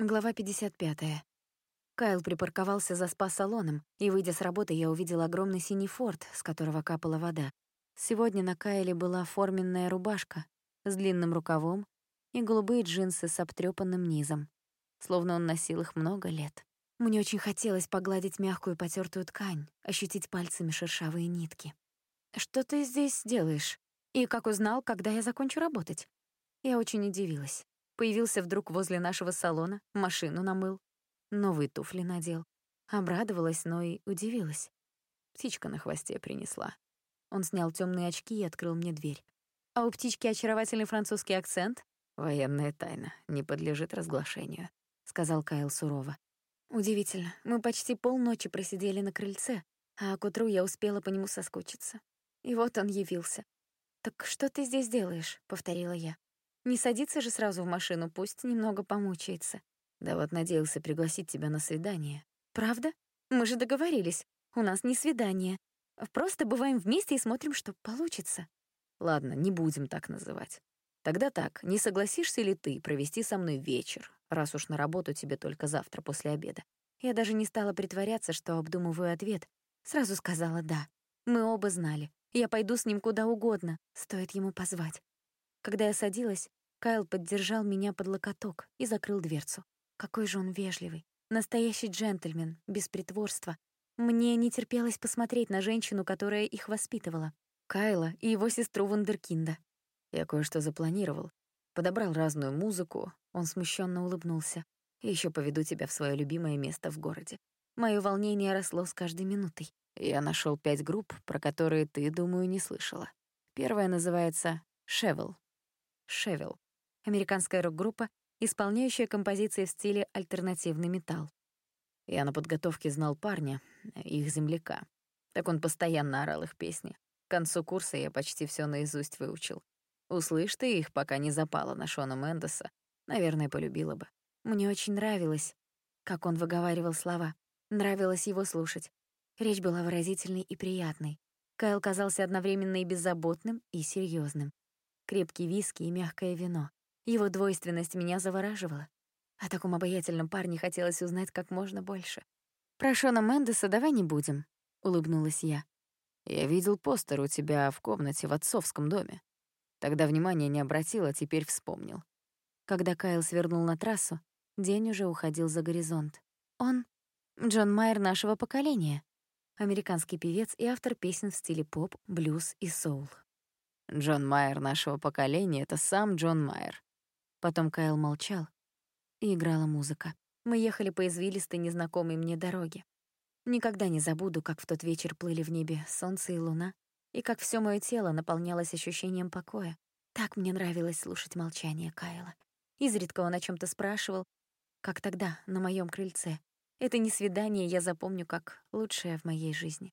Глава 55. Кайл припарковался за спа-салоном, и, выйдя с работы, я увидела огромный синий форт, с которого капала вода. Сегодня на Кайле была форменная рубашка с длинным рукавом и голубые джинсы с обтрёпанным низом, словно он носил их много лет. Мне очень хотелось погладить мягкую потертую ткань, ощутить пальцами шершавые нитки. «Что ты здесь делаешь? И как узнал, когда я закончу работать?» Я очень удивилась. Появился вдруг возле нашего салона, машину намыл, новые туфли надел. Обрадовалась, но и удивилась. Птичка на хвосте принесла. Он снял темные очки и открыл мне дверь. А у птички очаровательный французский акцент. «Военная тайна, не подлежит разглашению», — сказал Кайл сурово. Удивительно, мы почти полночи просидели на крыльце, а к утру я успела по нему соскучиться. И вот он явился. «Так что ты здесь делаешь?» — повторила я. Не садится же сразу в машину, пусть немного помучается. Да вот надеялся пригласить тебя на свидание. Правда? Мы же договорились. У нас не свидание. Просто бываем вместе и смотрим, что получится. Ладно, не будем так называть. Тогда так, не согласишься ли ты провести со мной вечер, раз уж на работу тебе только завтра после обеда? Я даже не стала притворяться, что обдумываю ответ. Сразу сказала «да». Мы оба знали. Я пойду с ним куда угодно, стоит ему позвать. Когда я садилась, Кайл поддержал меня под локоток и закрыл дверцу. Какой же он вежливый. Настоящий джентльмен, без притворства. Мне не терпелось посмотреть на женщину, которая их воспитывала. Кайла и его сестру Вундеркинда. Я кое-что запланировал. Подобрал разную музыку. Он смущенно улыбнулся. И еще поведу тебя в свое любимое место в городе. Мое волнение росло с каждой минутой. Я нашел пять групп, про которые ты, думаю, не слышала. Первая называется «Шевел». «Шевел» американская рок-группа, исполняющая композиции в стиле альтернативный металл. Я на подготовке знал парня, их земляка. Так он постоянно орал их песни. К концу курса я почти все наизусть выучил. Услышь ты их, пока не запала на Шона Мендеса, наверное, полюбила бы. Мне очень нравилось, как он выговаривал слова. Нравилось его слушать. Речь была выразительной и приятной. Кайл казался одновременно и беззаботным, и серьезным. Крепкий виски и мягкое вино. Его двойственность меня завораживала. О таком обаятельном парне хотелось узнать как можно больше. «Про Шона Мендеса давай не будем», — улыбнулась я. «Я видел постер у тебя в комнате в отцовском доме. Тогда внимания не обратила, теперь вспомнил». Когда Кайл свернул на трассу, день уже уходил за горизонт. Он — Джон Майер нашего поколения, американский певец и автор песен в стиле поп, блюз и соул. Джон Майер нашего поколения — это сам Джон Майер. Потом Кайл молчал, и играла музыка. Мы ехали по извилистой, незнакомой мне дороге. Никогда не забуду, как в тот вечер плыли в небе солнце и луна, и как все мое тело наполнялось ощущением покоя. Так мне нравилось слушать молчание Кайла. Изредка он о чем то спрашивал, как тогда, на моем крыльце. Это не свидание я запомню как лучшее в моей жизни.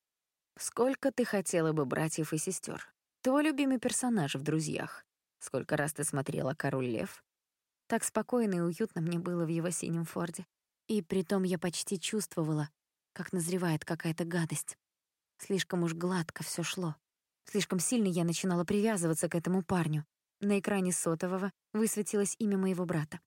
Сколько ты хотела бы братьев и сестер? Твой любимый персонаж в «Друзьях». Сколько раз ты смотрела «Король лев»? Так спокойно и уютно мне было в его синем форде. И притом я почти чувствовала, как назревает какая-то гадость. Слишком уж гладко все шло. Слишком сильно я начинала привязываться к этому парню. На экране сотового высветилось имя моего брата.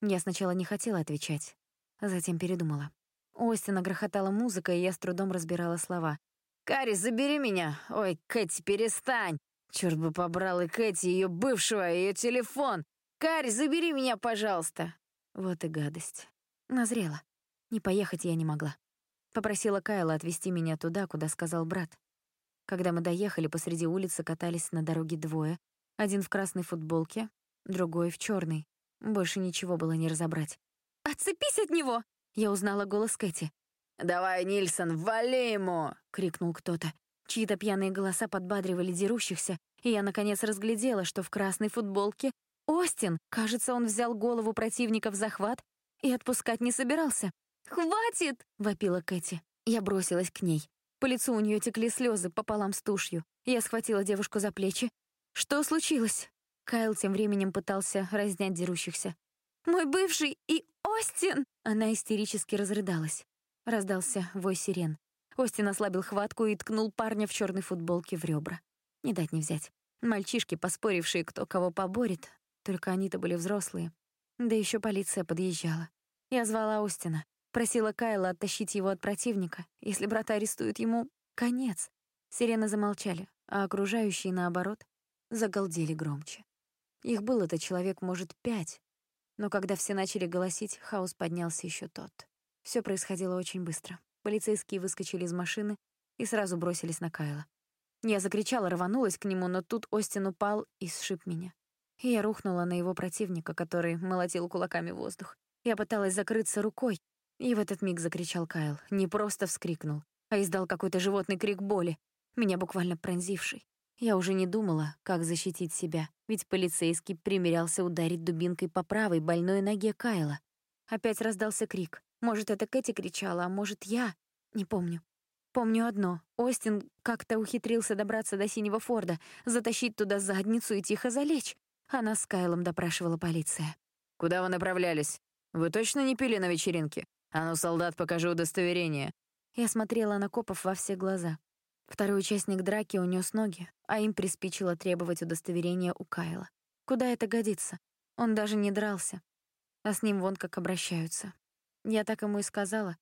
Я сначала не хотела отвечать, а затем передумала. У Остина грохотала музыка, и я с трудом разбирала слова. «Карри, забери меня! Ой, Кэти, перестань! Черт бы побрал и Кэти, ее бывшего, ее телефон! «Карь, забери меня, пожалуйста!» Вот и гадость. Назрела. Не поехать я не могла. Попросила Кайла отвезти меня туда, куда сказал брат. Когда мы доехали, посреди улицы катались на дороге двое. Один в красной футболке, другой в черной. Больше ничего было не разобрать. «Отцепись от него!» Я узнала голос Кэти. «Давай, Нильсон, вали ему!» — крикнул кто-то. Чьи-то пьяные голоса подбадривали дерущихся, и я, наконец, разглядела, что в красной футболке Остин, кажется, он взял голову противника в захват и отпускать не собирался. «Хватит!» — вопила Кэти. Я бросилась к ней. По лицу у нее текли слезы пополам с тушью. Я схватила девушку за плечи. «Что случилось?» Кайл тем временем пытался разнять дерущихся. «Мой бывший и Остин!» Она истерически разрыдалась. Раздался вой сирен. Остин ослабил хватку и ткнул парня в черной футболке в ребра. Не дать не взять. Мальчишки, поспорившие, кто кого поборет, только они-то были взрослые. Да еще полиция подъезжала. Я звала Остина, просила Кайла оттащить его от противника. Если брата арестуют, ему конец. Сирены замолчали, а окружающие, наоборот, загалдели громче. Их было-то человек, может, пять, но когда все начали голосить, хаос поднялся еще тот. Все происходило очень быстро. Полицейские выскочили из машины и сразу бросились на Кайла. Я закричала, рванулась к нему, но тут Остин упал и сшиб меня. И я рухнула на его противника, который молотил кулаками воздух. Я пыталась закрыться рукой, и в этот миг закричал Кайл. Не просто вскрикнул, а издал какой-то животный крик боли, меня буквально пронзивший. Я уже не думала, как защитить себя, ведь полицейский примерялся ударить дубинкой по правой больной ноге Кайла. Опять раздался крик. Может, это Кэти кричала, а может, я. Не помню. Помню одно. Остин как-то ухитрился добраться до синего Форда, затащить туда задницу и тихо залечь. А нас с Кайлом допрашивала полиция. «Куда вы направлялись? Вы точно не пили на вечеринке? А ну, солдат, покажи удостоверение». Я смотрела на копов во все глаза. Второй участник драки унес ноги, а им приспичило требовать удостоверения у Кайла. Куда это годится? Он даже не дрался. А с ним вон как обращаются. Я так ему и сказала,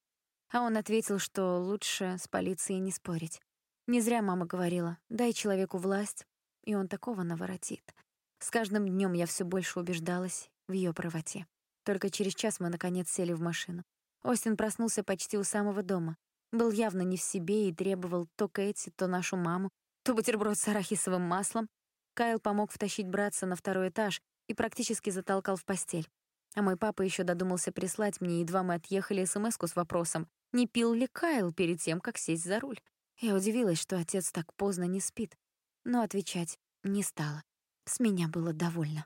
а он ответил, что лучше с полицией не спорить. Не зря мама говорила, дай человеку власть, и он такого наворотит. С каждым днем я все больше убеждалась в ее правоте. Только через час мы, наконец, сели в машину. Остин проснулся почти у самого дома. Был явно не в себе и требовал то Кэти, то нашу маму, то бутерброд с арахисовым маслом. Кайл помог втащить братца на второй этаж и практически затолкал в постель. А мой папа еще додумался прислать мне, едва мы отъехали, смс с вопросом, не пил ли Кайл перед тем, как сесть за руль. Я удивилась, что отец так поздно не спит, но отвечать не стала. С меня было довольно.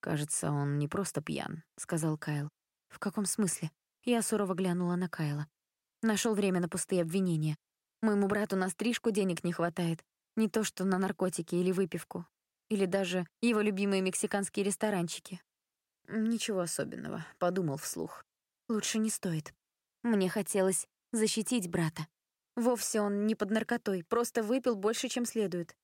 «Кажется, он не просто пьян», — сказал Кайл. «В каком смысле?» Я сурово глянула на Кайла. Нашел время на пустые обвинения. Моему брату на стрижку денег не хватает. Не то что на наркотики или выпивку. Или даже его любимые мексиканские ресторанчики. Ничего особенного, подумал вслух. Лучше не стоит. Мне хотелось защитить брата. Вовсе он не под наркотой, просто выпил больше, чем следует.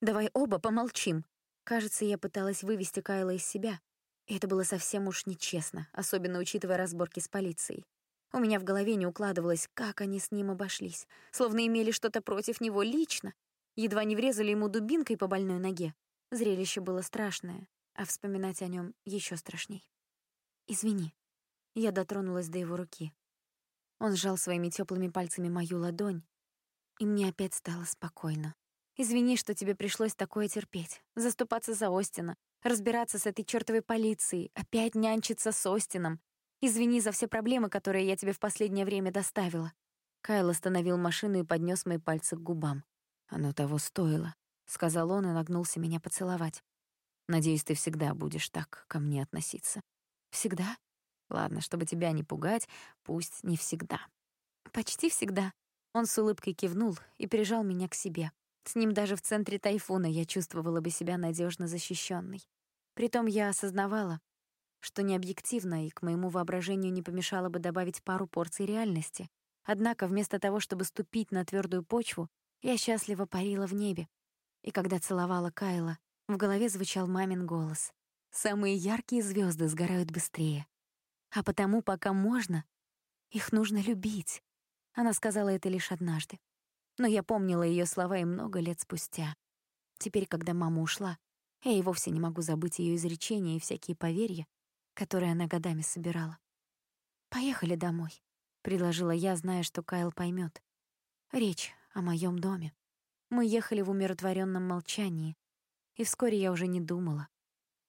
Давай оба помолчим. Кажется, я пыталась вывести Кайла из себя. И это было совсем уж нечестно, особенно учитывая разборки с полицией. У меня в голове не укладывалось, как они с ним обошлись, словно имели что-то против него лично. Едва не врезали ему дубинкой по больной ноге. Зрелище было страшное, а вспоминать о нем еще страшней. «Извини». Я дотронулась до его руки. Он сжал своими теплыми пальцами мою ладонь, и мне опять стало спокойно. «Извини, что тебе пришлось такое терпеть, заступаться за Остина, разбираться с этой чёртовой полицией, опять нянчиться с Остином, Извини за все проблемы, которые я тебе в последнее время доставила». Кайл остановил машину и поднес мои пальцы к губам. «Оно того стоило», — сказал он и нагнулся меня поцеловать. «Надеюсь, ты всегда будешь так ко мне относиться». «Всегда?» «Ладно, чтобы тебя не пугать, пусть не всегда». «Почти всегда». Он с улыбкой кивнул и прижал меня к себе. С ним даже в центре тайфуна я чувствовала бы себя надежно защищенной. Притом я осознавала, что не объективно и к моему воображению не помешало бы добавить пару порций реальности. Однако вместо того, чтобы ступить на твердую почву, я счастливо парила в небе. И когда целовала Кайла, в голове звучал мамин голос. «Самые яркие звезды сгорают быстрее. А потому, пока можно, их нужно любить». Она сказала это лишь однажды. Но я помнила ее слова и много лет спустя. Теперь, когда мама ушла, я и вовсе не могу забыть ее изречения и всякие поверья, которые она годами собирала. «Поехали домой», — предложила я, зная, что Кайл поймет. Речь о моем доме. Мы ехали в умиротворенном молчании, и вскоре я уже не думала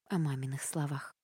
о маминых словах.